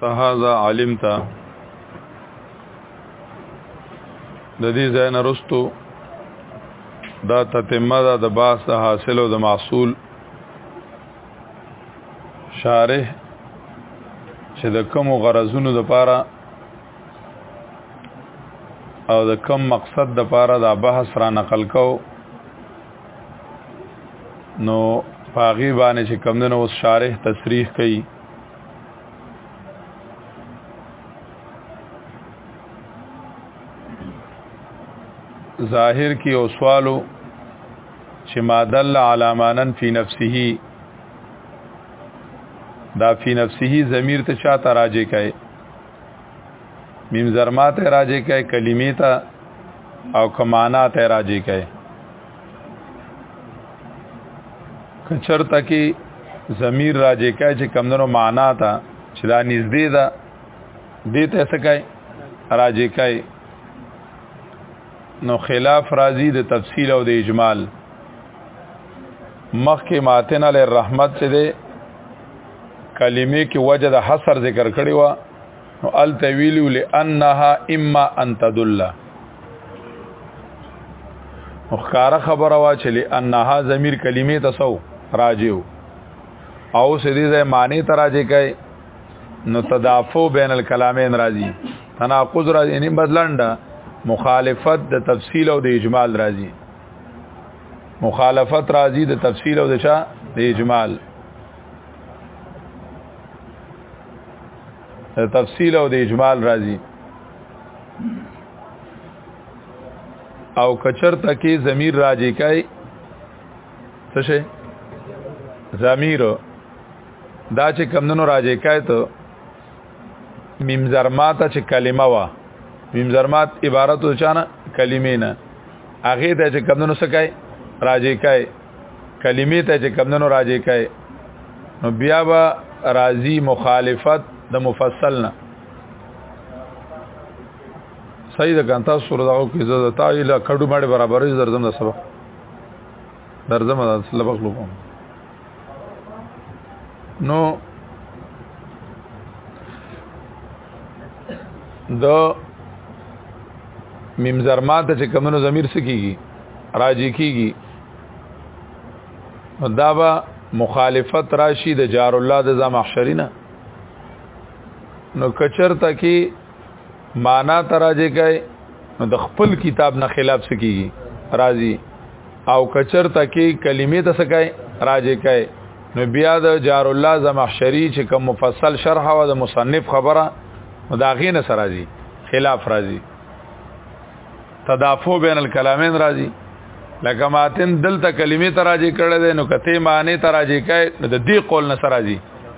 فهذا علمت د دې ځای نه رستو دا تتمه ده د باس د حاصل او د محصول شارح چې د کم غرضونو د پاره او د کم مقصد د پاره دا بحث را نقل کو نو پاغي باندې چې کم دنو شارح تصریح کړي ظاهر کې او سوالو چې ما دل علامانن فی نفسه دا فی نفسه ضمیر ته چا ته راځي کوي میم زرمات راځي کوي کلمې ته او کمانات راځي کوي کچرته کې ضمیر راځي کای چې کمندونو معنا تا چې دا نږدې ده دې ته څه کای راځي کای نو خلاف راځي د تفصیل او د اجمال مخکې ماتن علی الرحمت چې ده کلمې کې وجه د حصر ذکر کړی و نو ال تویل لانها اما ان تدل مخکار خبره وا چې لانها ضمیر کلمې ته سو راجو او سدي ځای معنی ته راځي کوي نو تدافع بین الکلامین راځي تناقض راځي یعنی بدلنده مخالفت د تفصیل او د اجمال راځي مخالفت راځي د تفصیل او د چا د اجمال د تفصیل او د اجمال راځي او کچر تکي ضمیر راځي کای څه شي ضمیر دا چې کمندونو راځي کای ته میم زرمات چې کلمه وا میم زرمات عبارت او چانه کلمې نه هغه د چې کمندونو سکای راځي کای کلمې ته چې کمندونو راځي کوي نو بیا به راضی مخالفت د مفصل نه صحیح ده کانتا سور داو کې زړه تا اله کډو مړ برابرې زردم د سبق درځم د سبق لوم نو د میم زرمات چې کمنو ضمیر سکیږي راځي کیږي دا به مخالفت راشي د جار الله د زمحشرینا نو کچر ته کې معنا تراجه کوي نو د خپل کتاب نه خلاف سکیږي راضي او کچر ته کې کلمې ته سکای راجه کوي نو بیا د جار الله زمحشری چې کوم مفصل شرح او د مصنف خبره مداغینه سره راځي خلاف راځي تدافع بین الکلامین راځي لکه ماتن دلته کلمې تراجه کړه دي نو کته معنی تراجه کوي نو د دې قول نه راځي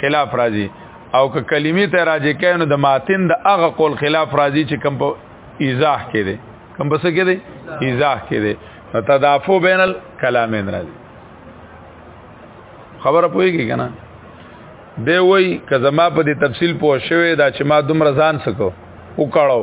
خلاف راځي او که کلمې تراجه کوي نو د ماتن د هغه قول خلاف راځي چې کم په ایزاح کې دي کم بس کې دي ایزاح کې دي نو تدافع بین الکلامین راځي خبره پوهیږي کنه دی وای که زما په دې تفصیل پوه شوی دا چې ما دومره ځان سکو وکړاو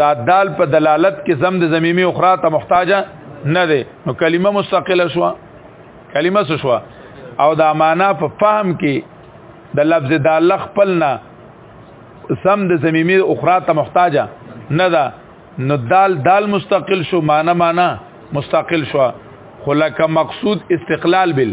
دا دال په دلالت کې زم د زميمي اخرى ته محتاجه نه ده نو کلمه مستقله شو کلمه شو او دا معنا په فهم کې د لفظ دال خپلنا زم د زميمي اخرى ته محتاجه نه ده نو دال دال مستقل شو معنا معنا مستقل شو خلک مقصود استقلال بل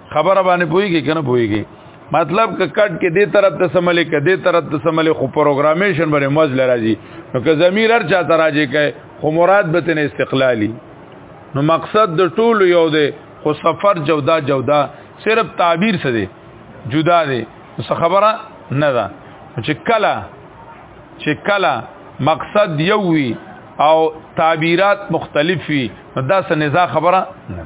خبره باندې پويږي کنه پويږي مطلب ک کټ کې دې طرف ته سملې ک دې طرف ته سملې خو پروګرامیشن باندې مزل راځي نو که ضمیر هر چا ته راځي ک خو مراد به تن استقلالی نو مقصد د ټول یو دی خو سفر جودا جودا صرف تعبیر څه دی جدا دی څه خبره نه ده چې کلا چې کلا مقصد یو وي او تعبیرات مختلف وي دا څه نزا خبره نه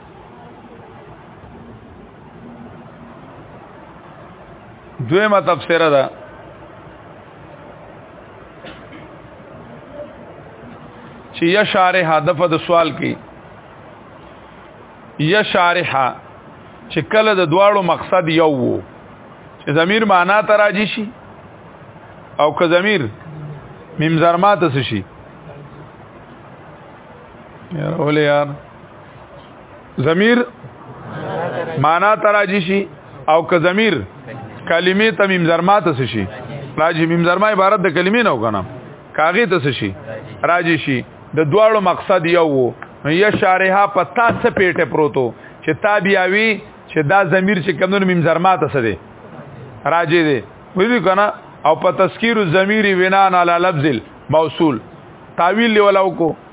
دویمه تفسیر ده چې یا شارح هدف د سوال کې یا شارح چې کله د دواړو مقصد یو وو چې ضمیر معنا ته راځي شي او که ضمیر میم زرما ته شي یار اولې یار ضمیر معنا تراجی شي او که ضمیر کلمې ته میم زرما ته شي راجی میم زرما عبارت د کلمې نه وکنه کاغه ته شي راجی شي د دواړو مقصد یو وو یا شارحه پتا څه پیټه پروتو چې تا بیاوی چې دا ضمیر چې کمونو میم زرما ته سره راجی دی ویل کنه او په تذکیر الضمیر وینا علی لفظ موصول تعویل ولو کو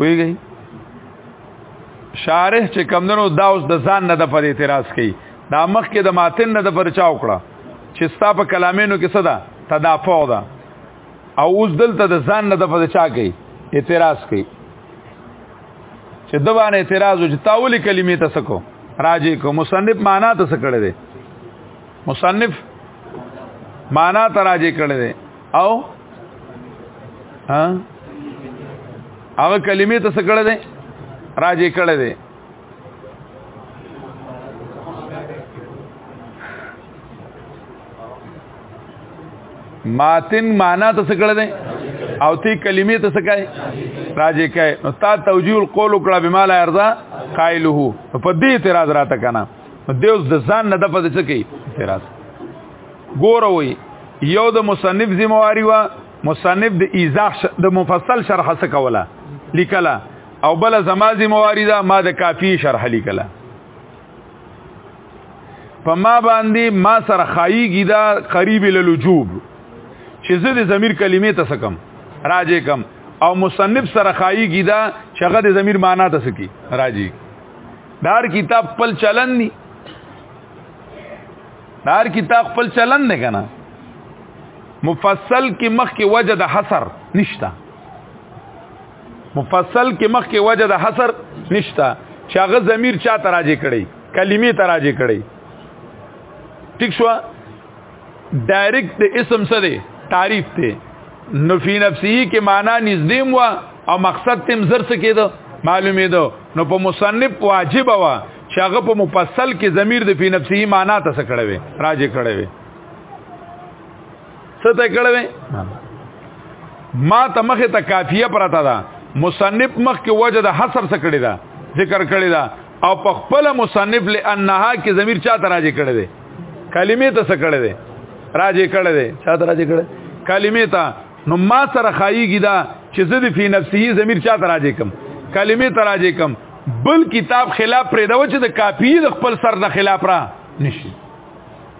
ویږي شارح چې کمندنو دا اوس د ځان نه د پر اعتراض کوي دا مخ کې د ماتن نه د پر چا وکړه چې ستا په کلامینو کې صدا تدافع ده او اوس دلته د ځان نه د پر چا کوي اعتراض کوي چې د باندې اعتراض او چې تاولي کلمې ته سکو راځي کو مصنف معنا ته سکړه دي مصنف معنا ته راځي کړه دي او ها هغه کلمې ته څه کړه ده راځي کړه ده ماتن معنا ته څه کړه ده او تی کلمې ته څه کوي راځي کوي نو تا توجیه القول کړه بما لا ارضا قائله په دې اعتراض راته کنه دی اوس د ځان نه د پد څه کوي اعتراض ګوره وي یو د مصنف ذمہواری وا مصنف د ایزاح د مفصل شرح څه کوله لیکلا او بل زما ذمہواری دا ما د کافی شرح لیکلا په ما باندې ما سره خایيږي دا قریب للوجوب چې زه د ضمیر کلمې ته سکم راځي کم او مصنف سره خایيږي دا چې هغه د ضمیر معنا ته سکی راځي دار کتاب خپل چلن دی دار کتاب خپل چلن نه کنه مفصل کې مخ کې وجه د حصر نشتا مفصل کې مخ کې وجه د حصر نشتا چې هغه ضمیر چا تراجه کړي کلمې تراجه کړي ٹھیک شو ډایرکټ د اسم څه دی تعریف ته نو فی نفسی کې معنا نږدې وا او مقصد تم زر څه کېدو معلومې دو نو په مصنف واجب وا چې هغه په مفصل کې ضمیر د فی نفسی معنا ته څه کړوي راځي کړوي څه ته کړوي ما ته مخه ته کافیه پراته ده مصنف مخ کې وجه د حصر څه کړی ده ذکر کړی ده او په خپل مصنف لانها کې ضمیر چا ته راځي کړي دي کلمې ته څه کړي دي راځي کړي دي چا ته راځي کړي کلمې ته نو ما سره خایيږي دا چې زه د فی نفسه ضمیر چا ته راځي کوم کلمې ته راځي کوم بل کتاب خلاف پرې دا و چې د کاپی د خپل سر نه خلاف را نشي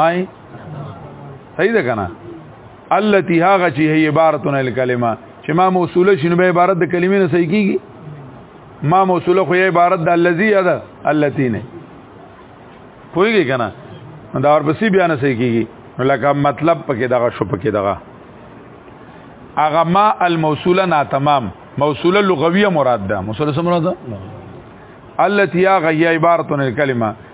مای صحیح ده کنه التي هغه چې هي عبارتون الکلمه چې ما موصوله شنو به عبارت د کلمې نه صحیح کیږي ما موصوله خو عبارت د الذي ده التي نه پوهیږي کنه دا ورپسې بیا نه صحیح کیږي لکه مطلب پکې دغه شو پکې دغه اغه ما الموصوله نا تمام موصوله لغویه مراد ده موصوله سم مراد ده التي هغه هي عبارتون الکلمه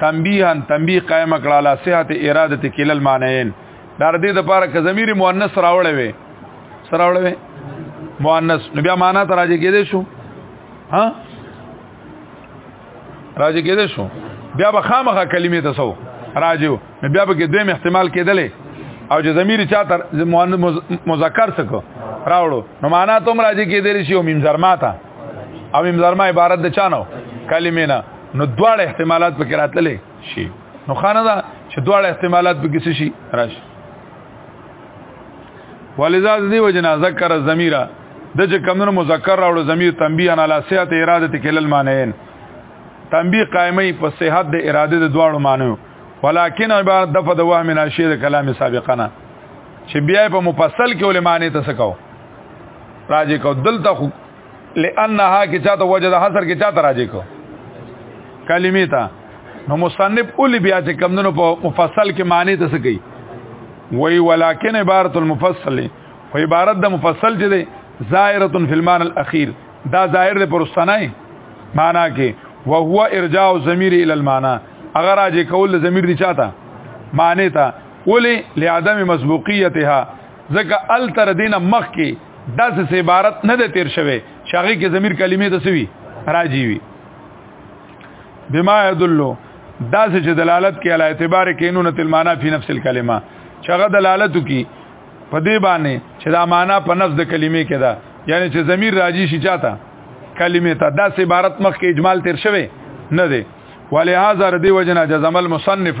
تنبیها تنبیه قائم کړه علی صحت اراده کل المعنیین دا دې د پاره ک ضمیر مؤنث راوړې وي سره راوړې وي مؤنث نو بیا معنا ته راځي کېدې شو ها راځي کېدې شو بیا به خامخه کلمې ته سو راځو نو بیا به کې دویم احتمال کېدلې او چې ضمیر چا تر مؤنث مذکر سکو راوړو نو معنا ته راځي کېدې شي او میم زرماته او امزرما عبارت د چانو کلمې نه نو دواړه احتمالات پکې راتللې شي نو خانه دا چې دواړه احتمالات پکې شي راشي ولذا دې وجنا ذکر الضميره د چې کمونو مذکر راوړو ضمیر تنبیه علی صحت اراده تکلل معنین تنبیه قائمه په صحت د اراده د دواړو معنی ولکن عبارت دفه د وهم ناشې د کلام سابقنا چې بیا په مفصل کې ولې معنی ته سکو راځي کو دلته خو لانها کې چاته وجه د حصر کې چاته راځي کو کلمې ته نو مصنف اولی بیا چې کمندونو په مفصل کې معنی ته څه کوي وی ولکن عبارت المفصل خو عبارت د مفصل چې دی ظاهره فی المعنى الاخير دا ظاهر د پرستانای معنا کې وهو ارجاع الضمير الى المعنى اگر راځي کول ضمیر دي چاته معنی ته ولی لعدم مسبوقیتها ځکه ال تر دینه مخ کې داسې عبارت نه د تیر شوی چې هغه کې ضمیر کلمې د سوي راځي وي بما يدل داسې چې دلالت کوي علی اعتبار کینونه تل معنا په نفس الکلمه چې هغه دلالت کوي په دې باندې چې دا معنا په نفس د کلمې کې ده یعنی چې ضمیر راځي شي چاته کلمې ته دا سه عبارت مخ کې اجمال تیر شوی نه دی ولهذا ردی وجنا جزم المصنف